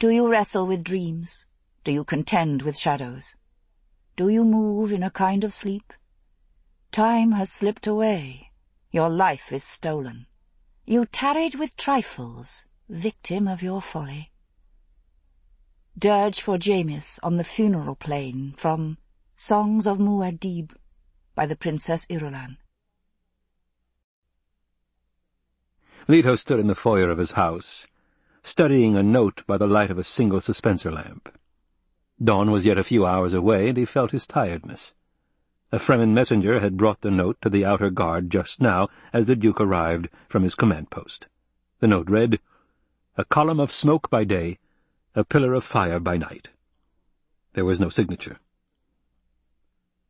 Do you wrestle with dreams? Do you contend with shadows? Do you move in a kind of sleep? Time has slipped away. Your life is stolen. You tarried with trifles, victim of your folly. Dirge for Jamis on the funeral plain from Songs of Muad'Dib by the Princess Irulan. Leto stood in the foyer of his house, studying a note by the light of a single suspensor lamp. Dawn was yet a few hours away, and he felt his tiredness. A Fremen messenger had brought the note to the outer guard just now as the Duke arrived from his command post. The note read, A column of smoke by day, a pillar of fire by night. There was no signature.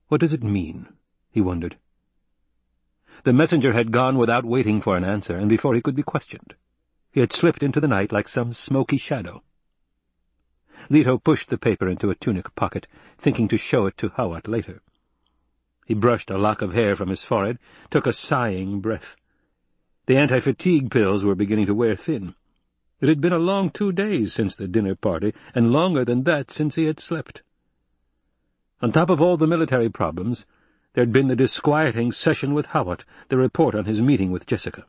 What does it mean? he wondered. The messenger had gone without waiting for an answer, and before he could be questioned. He had slipped into the night like some smoky shadow. Leto pushed the paper into a tunic pocket, thinking to show it to Hawat later. He brushed a lock of hair from his forehead, took a sighing breath. The anti-fatigue pills were beginning to wear thin. It had been a long two days since the dinner party, and longer than that since he had slept. On top of all the military problems, there had been the disquieting session with Hawat, the report on his meeting with Jessica.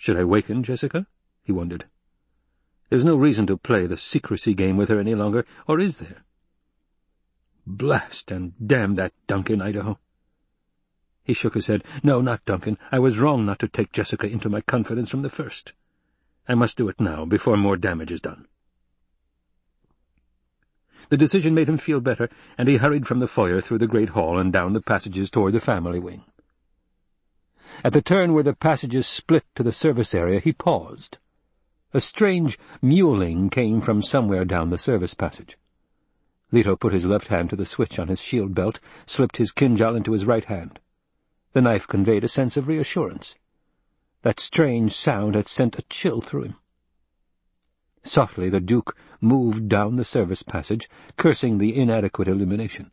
Should I waken Jessica? he wondered. There's no reason to play the secrecy game with her any longer, or is there? Blast and damn that Duncan, Idaho. He shook his head. No, not Duncan. I was wrong not to take Jessica into my confidence from the first. I must do it now, before more damage is done. The decision made him feel better, and he hurried from the foyer through the great hall and down the passages toward the family wing. At the turn where the passages split to the service area, he paused. A strange mewling came from somewhere down the service passage. Leto put his left hand to the switch on his shield belt, slipped his kinjal into his right hand. The knife conveyed a sense of reassurance. That strange sound had sent a chill through him. Softly the Duke moved down the service passage, cursing the inadequate illumination.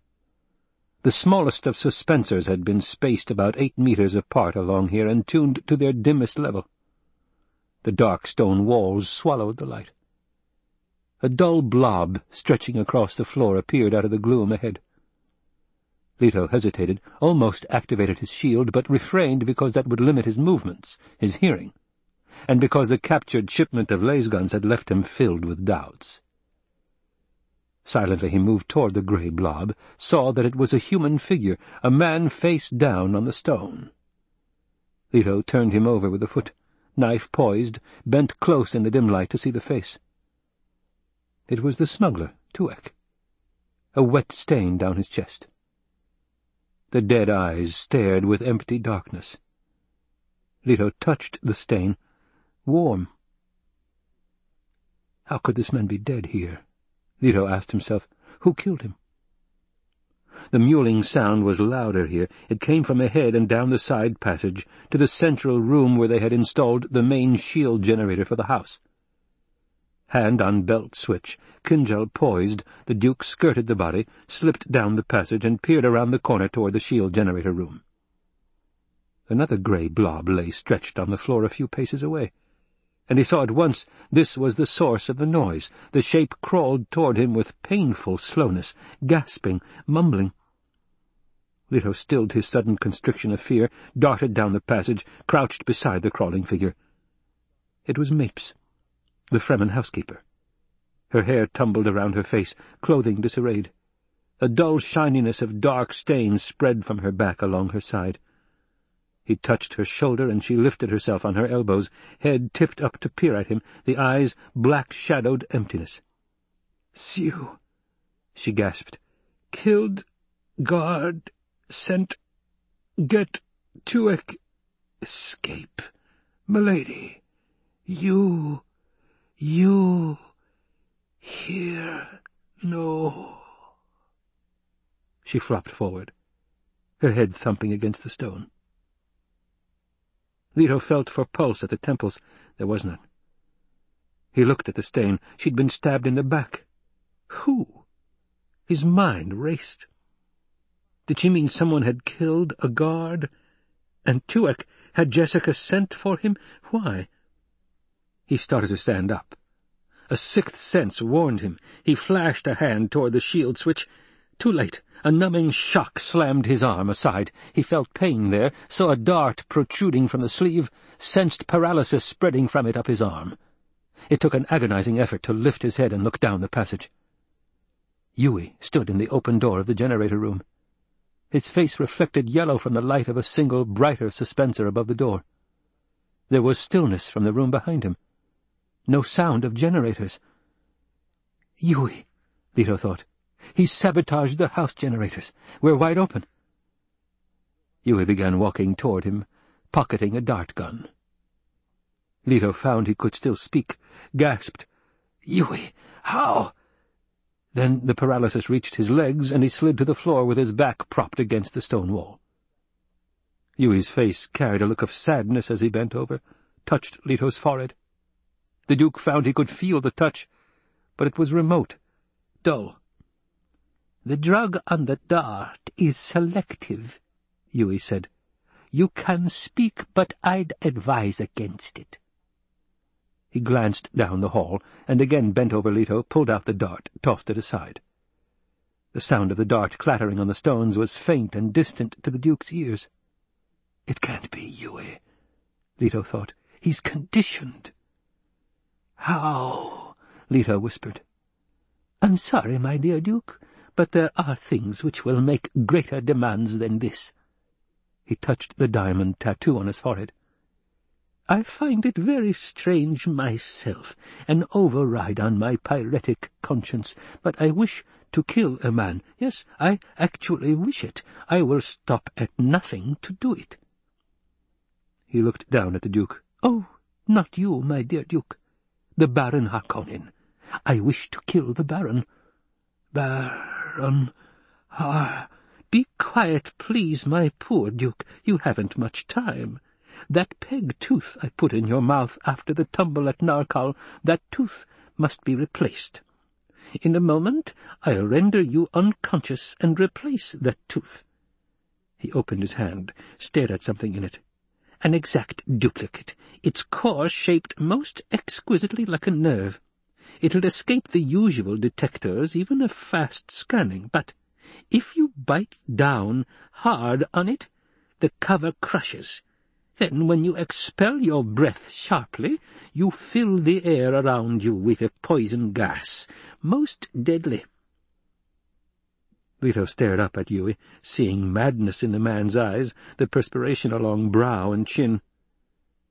The smallest of suspensors had been spaced about eight meters apart along here and tuned to their dimmest level. The dark stone walls swallowed the light. A dull blob stretching across the floor appeared out of the gloom ahead. Leto hesitated, almost activated his shield, but refrained because that would limit his movements, his hearing, and because the captured shipment of lasguns had left him filled with doubts. Silently he moved toward the grey blob, saw that it was a human figure, a man face down on the stone. Leto turned him over with a foot, knife poised, bent close in the dim light to see the face. It was the smuggler, Tuek. A wet stain down his chest. The dead eyes stared with empty darkness. Leto touched the stain. Warm. How could this man be dead here? Leto asked himself. Who killed him? The mewling sound was louder here. It came from ahead and down the side passage to the central room where they had installed the main shield generator for the house. Hand on belt switch, Kinjal poised, the Duke skirted the body, slipped down the passage, and peered around the corner toward the shield generator room. Another grey blob lay stretched on the floor a few paces away, and he saw at once this was the source of the noise. The shape crawled toward him with painful slowness, gasping, mumbling. Leto stilled his sudden constriction of fear, darted down the passage, crouched beside the crawling figure. It was Mapes the Fremen housekeeper. Her hair tumbled around her face, clothing disarrayed. A dull shininess of dark stains spread from her back along her side. He touched her shoulder, and she lifted herself on her elbows, head tipped up to peer at him, the eyes black-shadowed emptiness. "'Siu,' she gasped. "'Killed guard, sent get Tuek escape. Milady, you you here no. She flopped forward, her head thumping against the stone. Leto felt for pulse at the temples. There was none. He looked at the stain. She'd been stabbed in the back. Who? His mind raced. Did she mean someone had killed a guard? And Tuek had Jessica sent for him? Why? He started to stand up. A sixth sense warned him. He flashed a hand toward the shield switch. Too late. A numbing shock slammed his arm aside. He felt pain there, saw a dart protruding from the sleeve, sensed paralysis spreading from it up his arm. It took an agonizing effort to lift his head and look down the passage. Yueh stood in the open door of the generator room. His face reflected yellow from the light of a single, brighter suspensor above the door. There was stillness from the room behind him. No sound of generators. Yueh, Leto thought. He's sabotaged the house generators. We're wide open. Yueh began walking toward him, pocketing a dart gun. Leto found he could still speak, gasped, Yueh, how? Then the paralysis reached his legs, and he slid to the floor with his back propped against the stone wall. Yueh's face carried a look of sadness as he bent over, touched Leto's forehead. The Duke found he could feel the touch, but it was remote, dull. The drug on the dart is selective, Yueh said. You can speak, but I'd advise against it. He glanced down the hall, and again bent over Leto, pulled out the dart, tossed it aside. The sound of the dart clattering on the stones was faint and distant to the Duke's ears. It can't be Yueh, Leto thought. He's conditioned. How? Leto whispered. I'm sorry, my dear Duke, but there are things which will make greater demands than this. He touched the diamond tattoo on his forehead. I find it very strange myself, an override on my pyretic conscience, but I wish to kill a man. Yes, I actually wish it. I will stop at nothing to do it. He looked down at the Duke. Oh, not you, my dear Duke. The Baron Harkonnen. I wish to kill the Baron. Baron Har... Be quiet, please, my poor Duke. You haven't much time. That peg tooth I put in your mouth after the tumble at Narcal, that tooth must be replaced. In a moment I'll render you unconscious and replace that tooth. He opened his hand, stared at something in it. An exact duplicate, its core shaped most exquisitely like a nerve. It'll escape the usual detectors, even of fast scanning, but if you bite down hard on it, the cover crushes, then, when you expel your breath sharply, you fill the air around you with a poison gas, most deadly. Leto stared up at Yueh, seeing madness in the man's eyes, the perspiration along brow and chin.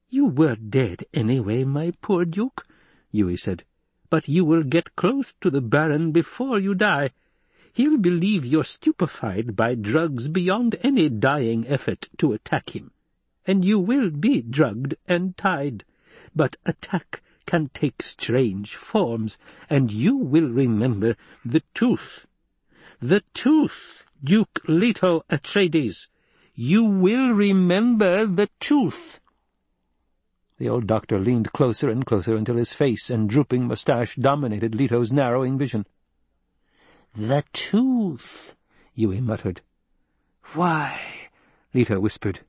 "You were dead anyway, my poor Duke," Yueh said. "But you will get close to the Baron before you die. He'll believe you're stupefied by drugs beyond any dying effort to attack him and you will be drugged and tied. But attack can take strange forms, and you will remember the tooth. The tooth, Duke Leto Atreides. You will remember the tooth. The old doctor leaned closer and closer until his face and drooping moustache dominated Leto's narrowing vision. "The tooth," Yueh muttered. "Why?" Leto whispered.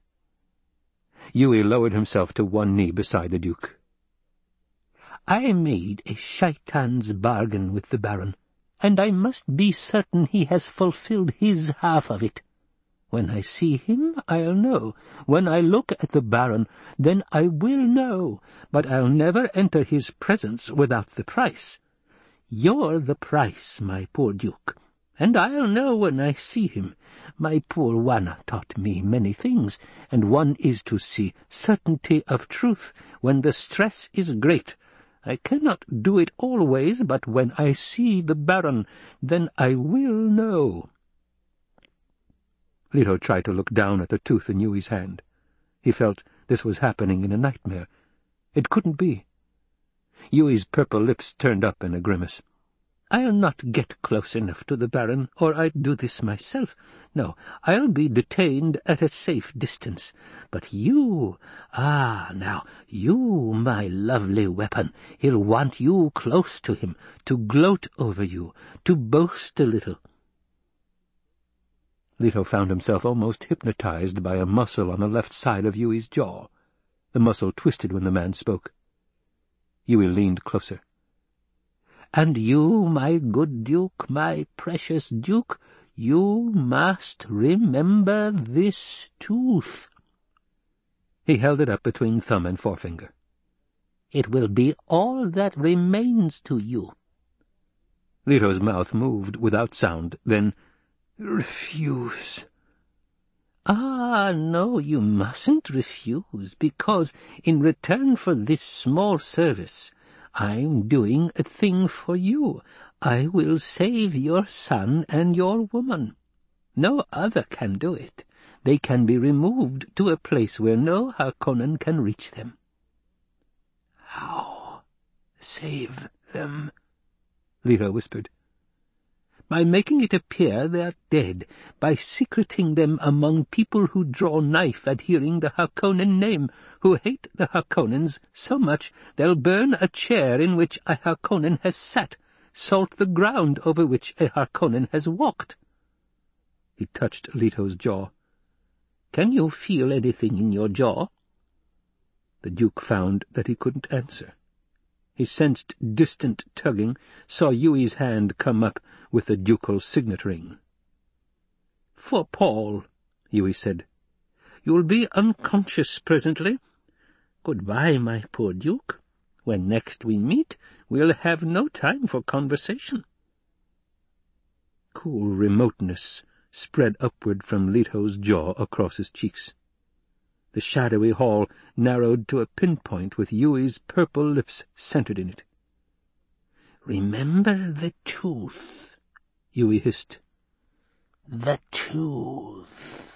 Yueh lowered himself to one knee beside the Duke. I made a shaitan's bargain with the Baron, and I must be certain he has fulfilled his half of it. When I see him, I'll know. When I look at the Baron, then I will know, but I'll never enter his presence without the price. You're the price, my poor Duke and I'll know when I see him. My poor Wanna taught me many things, and one is to see certainty of truth when the stress is great. I cannot do it always, but when I see the Baron, then I will know. Leto tried to look down at the tooth in Yueh's hand. He felt this was happening in a nightmare. It couldn't be. Yueh's purple lips turned up in a grimace. I'll not get close enough to the Baron, or I'd do this myself. No, I'll be detained at a safe distance. But you, ah, now, you, my lovely weapon, he'll want you close to him, to gloat over you, to boast a little. Leto found himself almost hypnotized by a muscle on the left side of Yueh's jaw. The muscle twisted when the man spoke. Yueh leaned closer. And you, my good Duke, my precious Duke, you must remember this tooth. He held it up between thumb and forefinger. It will be all that remains to you. Leto's mouth moved without sound, then, Refuse. Ah, no, you mustn't refuse, because in return for this small service, I'm doing a thing for you. I will save your son and your woman. No other can do it. They can be removed to a place where no Harkonnen can reach them. How save them? Leto whispered. By making it appear they're dead, by secreting them among people who draw knife at hearing the Harkonnen name, who hate the Harkonnens so much they'll burn a chair in which a Harkonnen has sat, salt the ground over which a Harkonnen has walked. He touched Leto's jaw. Can you feel anything in your jaw? The Duke found that he couldn't answer. He sensed distant tugging, saw Yueh's hand come up with the ducal signet ring. "For Paul," Yueh said. "You'll be unconscious presently. Good-bye, my poor Duke. When next we meet, we'll have no time for conversation." Cool remoteness spread upward from Leto's jaw across his cheeks. The shadowy hall narrowed to a pinpoint with Yueh's purple lips centered in it. "Remember the tooth," Yueh hissed. "The tooth."